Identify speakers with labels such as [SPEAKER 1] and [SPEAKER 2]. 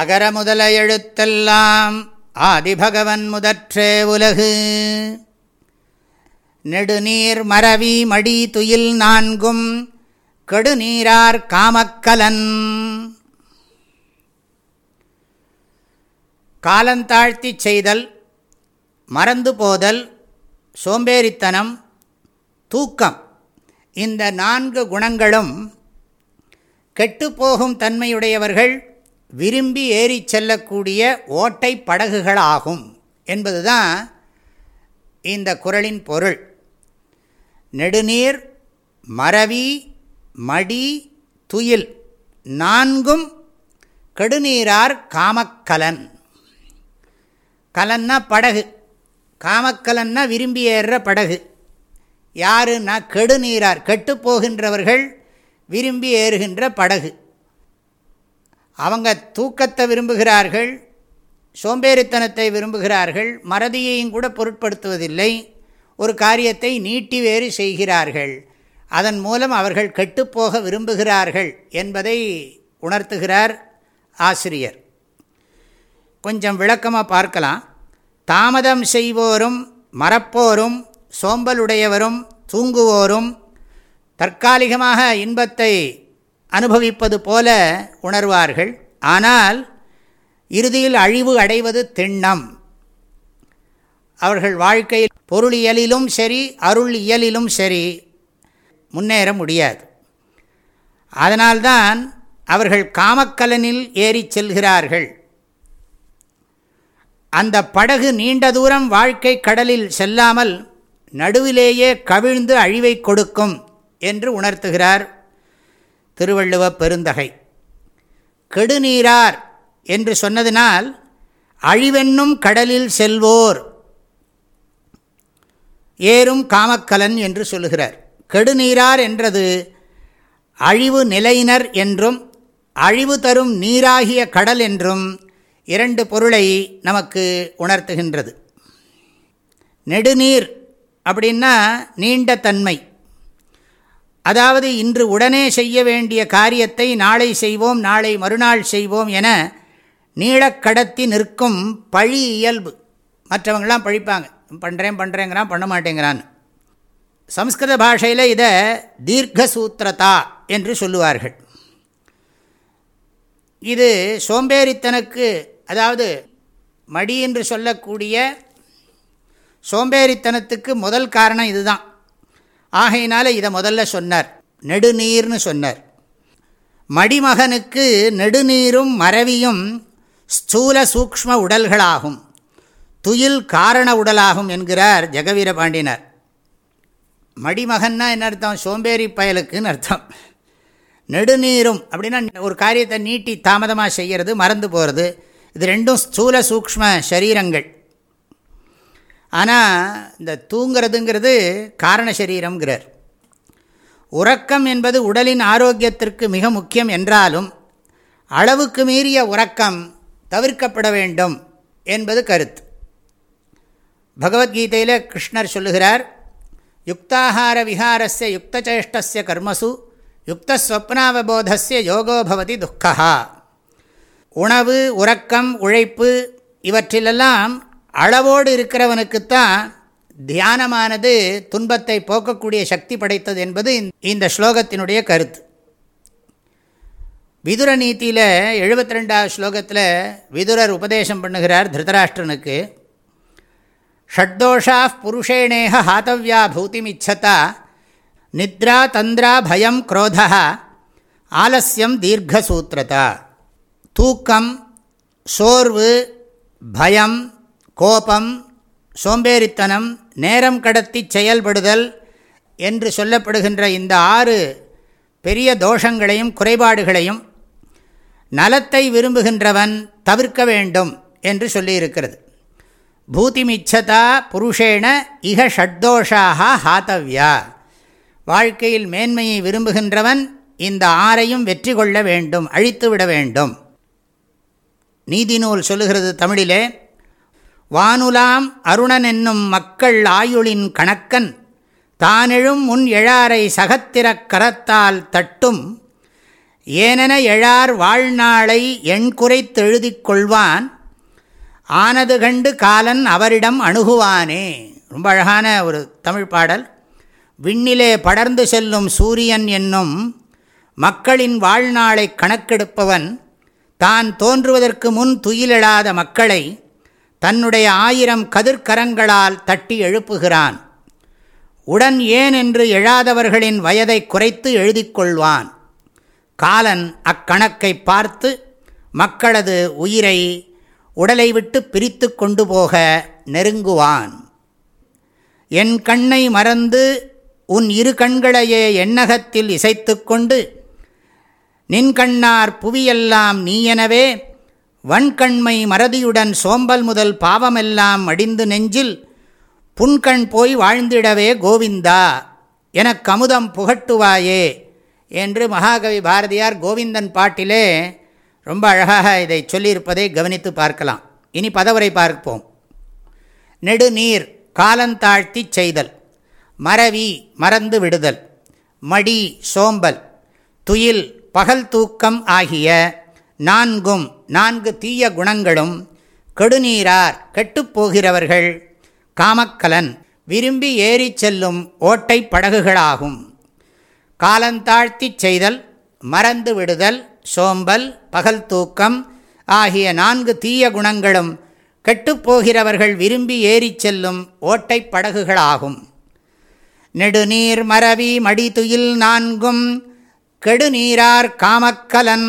[SPEAKER 1] அகர முதல எழுத்தெல்லாம் ஆதிபகவன் முதற்றே உலகு நெடுநீர் மரவி மடி துயில் நான்கும் கெடுநீரார் காமக்கலன் காலந்தாழ்த்தி செய்தல் மறந்து போதல் சோம்பேறித்தனம் தூக்கம் இந்த நான்கு குணங்களும் கெட்டுப்போகும் தன்மையுடையவர்கள் விரும்பி ஏறி செல்லக்கூடிய ஓட்டை படகுகளாகும் என்பது தான் இந்த குரலின் பொருள் நெடுநீர் மரவி மடி துயில் நான்கும் கெடுநீரார் காமக்கலன் கலன்னா படகு காமக்கலன்னா விரும்பி ஏறுற படகு யாருன்னா கெடுநீரார் கெட்டு போகின்றவர்கள் விரும்பி ஏறுகின்ற படகு அவங்க தூக்கத்தை விரும்புகிறார்கள் சோம்பேறித்தனத்தை விரும்புகிறார்கள் மறதியையும் கூட பொருட்படுத்துவதில்லை ஒரு காரியத்தை நீட்டி வேறு செய்கிறார்கள் அதன் மூலம் அவர்கள் கெட்டுப்போக விரும்புகிறார்கள் என்பதை உணர்த்துகிறார் ஆசிரியர் கொஞ்சம் விளக்கமாக பார்க்கலாம் தாமதம் செய்வோரும் மறப்போரும் சோம்பலுடையவரும் தூங்குவோரும் தற்காலிகமாக இன்பத்தை அனுபவிப்பது போல உணர்வார்கள் ஆனால் இறுதியில் அழிவு அடைவது திண்ணம் அவர்கள் வாழ்க்கையில் பொருளியலிலும் சரி அருள் இயலிலும் சரி முன்னேற முடியாது அதனால்தான் அவர்கள் காமக்கலனில் ஏறி செல்கிறார்கள் அந்த படகு நீண்ட தூரம் வாழ்க்கை கடலில் செல்லாமல் நடுவிலேயே கவிழ்ந்து அழிவை கொடுக்கும் என்று உணர்த்துகிறார் திருவள்ளுவப் பெருந்தகை கெடுநீரார் என்று சொன்னதினால் அழிவென்னும் கடலில் செல்வோர் ஏறும் காமக்கலன் என்று சொல்லுகிறார் கெடுநீரார் என்றது அழிவு நிலையினர் என்றும் அழிவு தரும் நீராகிய கடல் என்றும் இரண்டு பொருளை நமக்கு உணர்த்துகின்றது நெடுநீர் அப்படின்னா நீண்ட தன்மை அதாவது இன்று உடனே செய்ய வேண்டிய காரியத்தை நாளை செய்வோம் நாளை மறுநாள் செய்வோம் என நீளக்கடத்தி நிற்கும் பழி இயல்பு மற்றவங்களாம் பழிப்பாங்க பண்ணுறேன் பண்ணுறேங்கிறான் பண்ண மாட்டேங்கிறான்னு சம்ஸ்கிருத பாஷையில் இதை தீர்க்கசூத்திரதா என்று சொல்லுவார்கள் இது சோம்பேறித்தனுக்கு அதாவது மடி என்று சொல்லக்கூடிய சோம்பேறித்தனத்துக்கு முதல் காரணம் இதுதான் ஆகையினால இதை முதல்ல சொன்னார் நெடுநீர்னு சொன்னார் மடிமகனுக்கு நெடுநீரும் மறவியும் ஸ்தூல சூக்ம உடல்களாகும் துயில் காரண உடலாகும் என்கிறார் ஜெகவீர பாண்டினர் மடிமகன்னா என்ன அர்த்தம் சோம்பேறி பயலுக்குன்னு அர்த்தம் நெடுநீரும் அப்படின்னா ஒரு காரியத்தை நீட்டி தாமதமாக செய்கிறது மறந்து போகிறது இது ரெண்டும் ஸ்தூல சூக்ம சரீரங்கள் ஆனால் இந்த தூங்கிறதுங்கிறது காரண சரீரம்ங்கிறார் உறக்கம் என்பது உடலின் ஆரோக்கியத்திற்கு மிக முக்கியம் என்றாலும் அளவுக்கு மீறிய உறக்கம் தவிர்க்கப்பட வேண்டும் என்பது கருத்து பகவத்கீதையில் கிருஷ்ணர் சொல்லுகிறார் யுக்தாகார விஹாரஸ்ய யுக்தச்சேஷ்டஸ்ய கர்மசு யுக்தஸ்வப்னாவபோதஸ்ய யோகோபவதி துக்கா உணவு உறக்கம் உழைப்பு இவற்றிலெல்லாம் அளவோடு இருக்கிறவனுக்குத்தான் தியானமானது துன்பத்தை போக்கக்கூடிய சக்தி படைத்தது என்பது இந்த ஸ்லோகத்தினுடைய கருத்து விதுர நீத்தியில் எழுபத்தி ரெண்டாவது ஸ்லோகத்தில் விதுரர் உபதேசம் பண்ணுகிறார் திருதராஷ்டிரனுக்கு ஷட்தோஷா புருஷேணேக ஹாத்தவ்யா பூத்திமிச்சதா நித்ரா தந்திரா பயம் குரோதா ஆலசியம் தீர்க்கசூத்திரதா தூக்கம் சோர்வு பயம் கோபம் சோம்பேறித்தனம் நேரம் கடத்தி செயல்படுதல் என்று சொல்லப்படுகின்ற இந்த ஆறு பெரிய தோஷங்களையும் குறைபாடுகளையும் நலத்தை விரும்புகின்றவன் தவிர்க்க வேண்டும் என்று சொல்லியிருக்கிறது பூத்திமிச்சதா புருஷேண இக ஷட்தோஷாக ஹாத்தவ்யா வாழ்க்கையில் மேன்மையை விரும்புகின்றவன் இந்த ஆரையும் வெற்றி கொள்ள வேண்டும் அழித்துவிட வேண்டும் நீதிநூல் சொல்லுகிறது தமிழிலே வானுலாம் அருணன் என்னும் மக்கள் ஆயுளின் கணக்கன் தானெழும் முன் எழாரை சகத்திரக் கரத்தால் தட்டும் ஏனென எழார் வாழ்நாளை எண்குறைத்தெழுதி கொள்வான் ஆனது கண்டு காலன் அவரிடம் அணுகுவானே ரொம்ப அழகான ஒரு தமிழ் பாடல் விண்ணிலே படர்ந்து செல்லும் சூரியன் என்னும் மக்களின் வாழ்நாளை கணக்கெடுப்பவன் தான் தோன்றுவதற்கு முன் துயிலெழாத மக்களை தன்னுடைய ஆயிரம் கதிர்கரங்களால் தட்டி எழுப்புகிறான் உடன் ஏன் என்று எழாதவர்களின் வயதை குறைத்து எழுதி கொள்வான் காலன் அக்கணக்கை பார்த்து மக்களது உயிரை உடலை விட்டு பிரித்து கொண்டு போக நெருங்குவான் என் கண்ணை மறந்து உன் இரு கண்களையே எண்ணகத்தில் இசைத்து கொண்டு நின்கண்ணார் புவியெல்லாம் நீயெனவே வன்கண்மை மறதியுடன் சோம்பல் முதல் பாவமெல்லாம் அடிந்து நெஞ்சில் புன்கண் போய் வாழ்ந்திடவே கோவிந்தா எனக் கமுதம் புகட்டுவாயே என்று மகாகவி பாரதியார் கோவிந்தன் பாட்டிலே ரொம்ப அழகாக இதை சொல்லியிருப்பதை கவனித்து பார்க்கலாம் இனி பதவரை பார்ப்போம் நெடுநீர் காலந்தாழ்த்தி செய்தல் மறவி மறந்து விடுதல் மடி சோம்பல் துயில் பகல் தூக்கம் ஆகிய நான்கும் நான்கு தீய குணங்களும் கெடுநீரார் கெட்டுப்போகிறவர்கள் காமக்கலன் விரும்பி ஏறி செல்லும் ஓட்டை படகுகளாகும் காலந்தாழ்த்தி செய்தல் மறந்து விடுதல் சோம்பல் பகல் தூக்கம் ஆகிய நான்கு தீய குணங்களும் கெட்டுப்போகிறவர்கள் விரும்பி ஏறி செல்லும் ஓட்டை படகுகளாகும் நெடுநீர் மரவி மடிதுயில் நான்கும் கெடுநீரார் காமக்கலன்